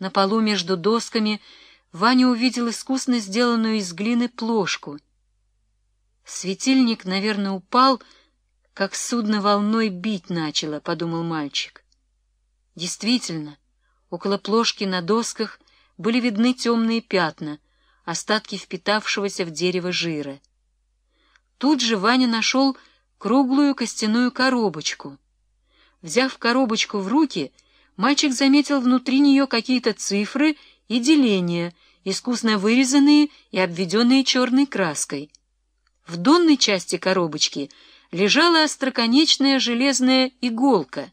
На полу между досками Ваня увидел искусно сделанную из глины плошку. Светильник, наверное, упал, как судно волной бить начало, — подумал мальчик. Действительно, около плошки на досках были видны темные пятна, остатки впитавшегося в дерево жира. Тут же Ваня нашел круглую костяную коробочку. Взяв коробочку в руки, мальчик заметил внутри нее какие-то цифры и деления, искусно вырезанные и обведенные черной краской. В донной части коробочки лежала остроконечная железная иголка.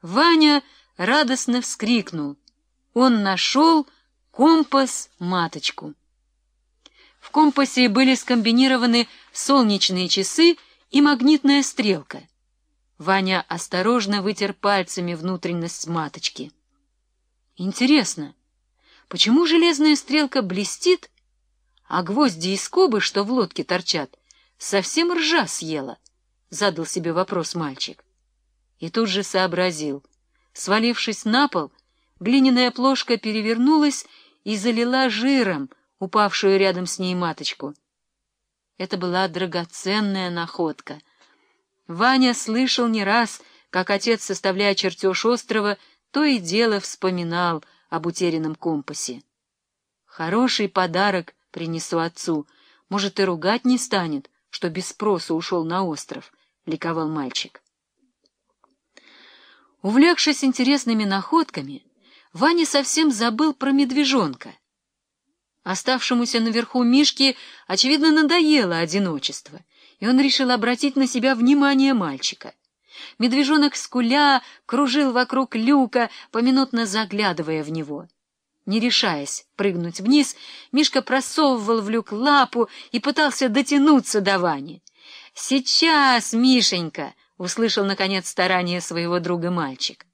Ваня радостно вскрикнул. Он нашел компас-маточку. В компасе были скомбинированы солнечные часы и магнитная стрелка. Ваня осторожно вытер пальцами внутренность маточки. Интересно, почему железная стрелка блестит, а гвозди и скобы, что в лодке торчат, совсем ржа съела? Задал себе вопрос мальчик. И тут же сообразил. Свалившись на пол, глиняная плошка перевернулась и залила жиром упавшую рядом с ней маточку. Это была драгоценная находка — Ваня слышал не раз, как отец, составляя чертеж острова, то и дело вспоминал об утерянном компасе. Хороший подарок принесу отцу, может, и ругать не станет, что без спроса ушел на остров, — ликовал мальчик. Увлекшись интересными находками, Ваня совсем забыл про медвежонка. Оставшемуся наверху Мишке, очевидно, надоело одиночество — и он решил обратить на себя внимание мальчика. Медвежонок скуля кружил вокруг люка, поминутно заглядывая в него. Не решаясь прыгнуть вниз, Мишка просовывал в люк лапу и пытался дотянуться до Вани. «Сейчас, Мишенька!» — услышал, наконец, старание своего друга мальчик.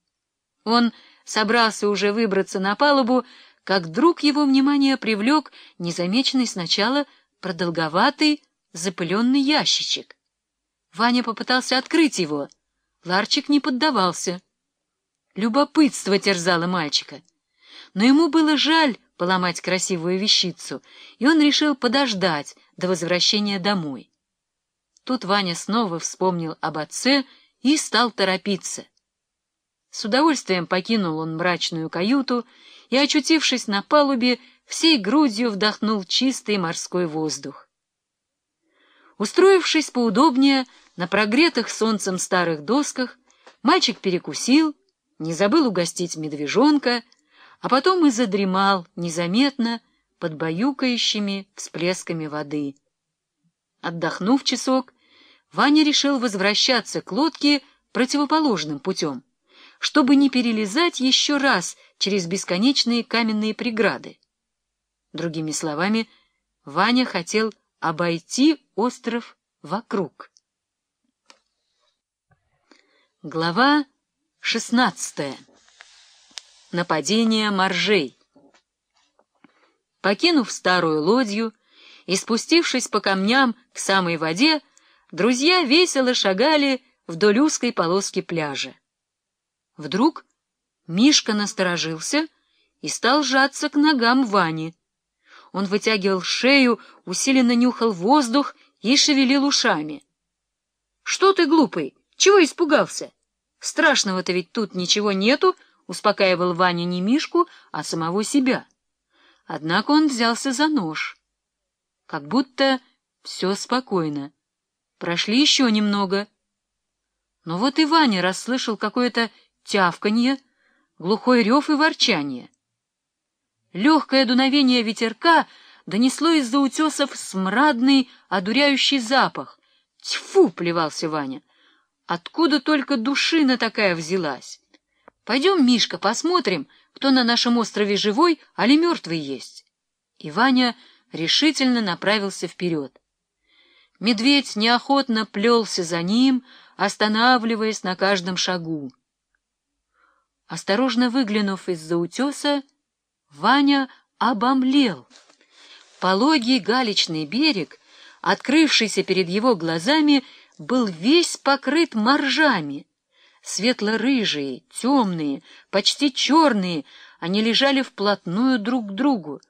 Он собрался уже выбраться на палубу, как вдруг его внимание привлек незамеченный сначала продолговатый запыленный ящичек. Ваня попытался открыть его. Ларчик не поддавался. Любопытство терзало мальчика. Но ему было жаль поломать красивую вещицу, и он решил подождать до возвращения домой. Тут Ваня снова вспомнил об отце и стал торопиться. С удовольствием покинул он мрачную каюту и, очутившись на палубе, всей грудью вдохнул чистый морской воздух. Устроившись поудобнее на прогретых солнцем старых досках, мальчик перекусил, не забыл угостить медвежонка, а потом и задремал незаметно под баюкающими всплесками воды. Отдохнув часок, Ваня решил возвращаться к лодке противоположным путем, чтобы не перелезать еще раз через бесконечные каменные преграды. Другими словами, Ваня хотел обойти остров вокруг. Глава шестнадцатая. Нападение моржей. Покинув старую лодью и спустившись по камням к самой воде, друзья весело шагали вдоль узкой полоски пляжа. Вдруг Мишка насторожился и стал сжаться к ногам Вани. Он вытягивал шею, усиленно нюхал воздух и шевелил ушами. — Что ты, глупый, чего испугался? Страшного-то ведь тут ничего нету, — успокаивал Ваня не Мишку, а самого себя. Однако он взялся за нож. Как будто все спокойно. Прошли еще немного. Но вот и Ваня расслышал какое-то тявканье, глухой рев и ворчание. Легкое дуновение ветерка донесло из-за утесов смрадный, одуряющий запах. «Тьфу!» — плевался Ваня. «Откуда только душина такая взялась? Пойдем, Мишка, посмотрим, кто на нашем острове живой, али мертвый есть». И Ваня решительно направился вперед. Медведь неохотно плелся за ним, останавливаясь на каждом шагу. Осторожно выглянув из-за утеса, Ваня обомлел. Пологий галечный берег, открывшийся перед его глазами, был весь покрыт моржами. Светло-рыжие, темные, почти черные, Они лежали вплотную друг к другу,